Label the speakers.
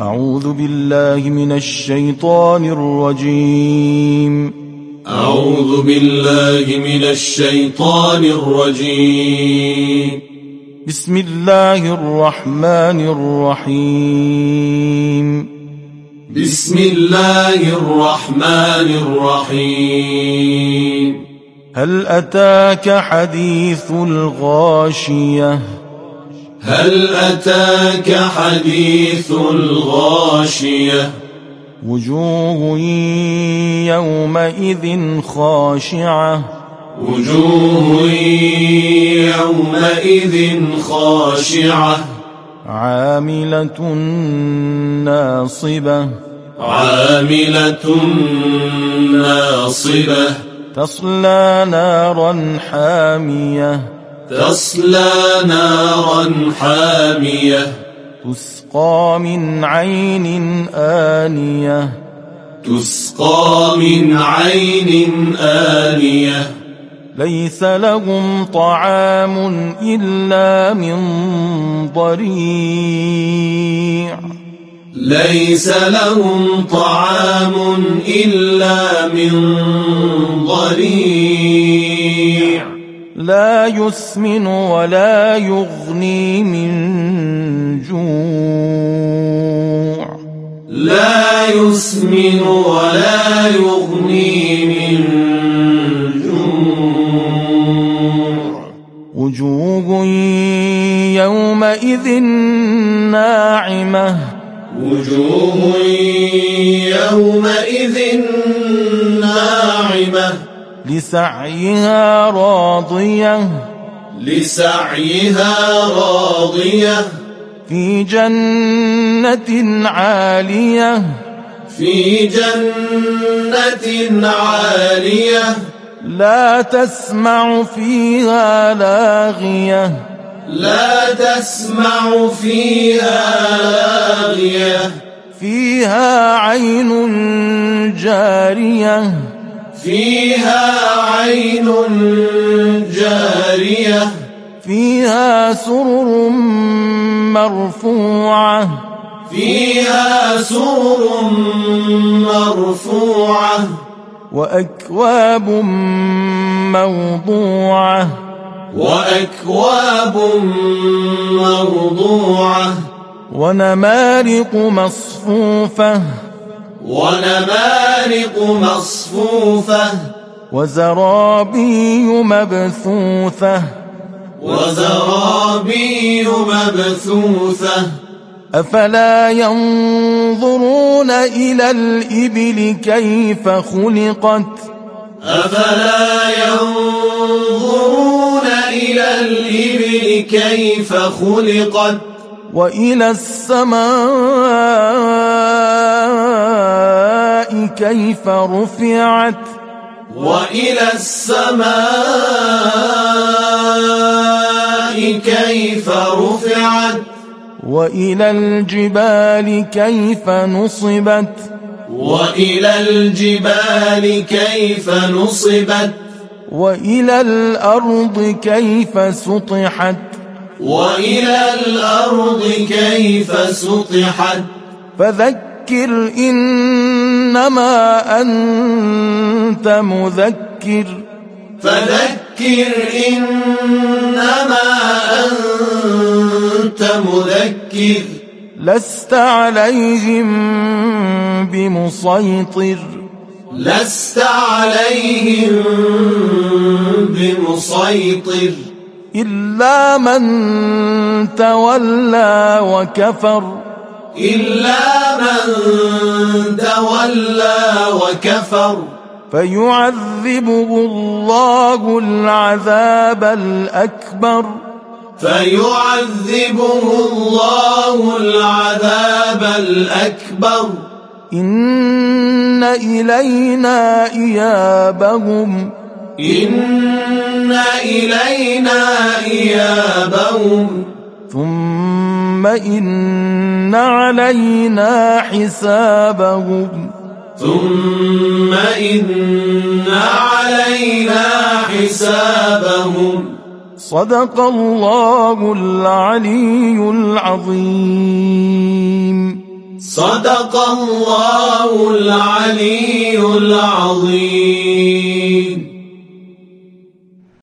Speaker 1: أعوذ بالله من الشيطان الرجيم.
Speaker 2: أعوذ بالله من الشيطان الرجيم.
Speaker 1: بسم الله الرحمن الرحيم.
Speaker 2: بسم الله الرحمن الرحيم.
Speaker 1: هل أتاك حديث الغاشية؟
Speaker 2: هل أتاك حديث الغاشية؟
Speaker 1: وجوه يومئذ خاشعة.
Speaker 2: وجوه يومئذ خاشعة.
Speaker 1: عاملة ناصبة.
Speaker 2: عاملة ناصبة.
Speaker 1: تصلى نارا حامية.
Speaker 2: تصلى نارا حامية.
Speaker 1: تسقى من عين آنية.
Speaker 2: تسقى من عين آنية.
Speaker 1: ليس لهم طعام إلا من ضريع.
Speaker 2: ليس لهم طعام إلا من ضريع.
Speaker 1: لا يسمن ولا يغني من جوع.
Speaker 2: لا يسمن ولا يغني من جوع.
Speaker 1: وجوه يومئذ ناعمة.
Speaker 2: وجوه يومئذ ناعمة.
Speaker 1: لسعيها راضية.
Speaker 2: لسعيها راضية.
Speaker 1: في جنة عالية.
Speaker 2: في جنة عالية.
Speaker 1: لا تسمع فيها لاغية.
Speaker 2: لا تسمع فيها لاغية.
Speaker 1: فيها عين جارية.
Speaker 2: فيها عين جارية.
Speaker 1: فيها سرر مرفوعة.
Speaker 2: فيها سرر مرفوعة.
Speaker 1: وأكواب موضوعة.
Speaker 2: وأكواب موضوعة.
Speaker 1: ونمارق مصفوفة.
Speaker 2: ونمارق مصفوفة.
Speaker 1: وزرابي مبثوثة.
Speaker 2: وزرابي مبثوثة.
Speaker 1: أفلا ينظرون إلى الإبل كيف خلقت؟
Speaker 2: أفلا ينظرون إلى الإبل كيف خلقت؟
Speaker 1: وإلى السماء كيف رفعت
Speaker 2: وإلى السماء كيف رفعت
Speaker 1: وإلى الجبال كيف نصبت
Speaker 2: وإلى الجبال كيف نصبت
Speaker 1: وإلى الأرض كيف سطحت
Speaker 2: وإلى الأرض كيف سطحت
Speaker 1: فذكر إنما أنت مذكر.
Speaker 2: فذكر إنما أنت مذكر.
Speaker 1: لست عليهم بمسيطر.
Speaker 2: لست عليهم بمسيطر.
Speaker 1: إلا من تولى وكفر.
Speaker 2: إلا من تولى وكفر.
Speaker 1: فيعذبه الله العذاب الأكبر.
Speaker 2: فيعذبه الله العذاب الأكبر.
Speaker 1: إن إلينا إيابهم.
Speaker 2: إن إلينا إيابهم.
Speaker 1: ثم إن علينا حسابهم
Speaker 2: ثم إن علينا حسابهم
Speaker 1: صدق الله العلي العظيم.
Speaker 2: صدق الله العلي العظيم.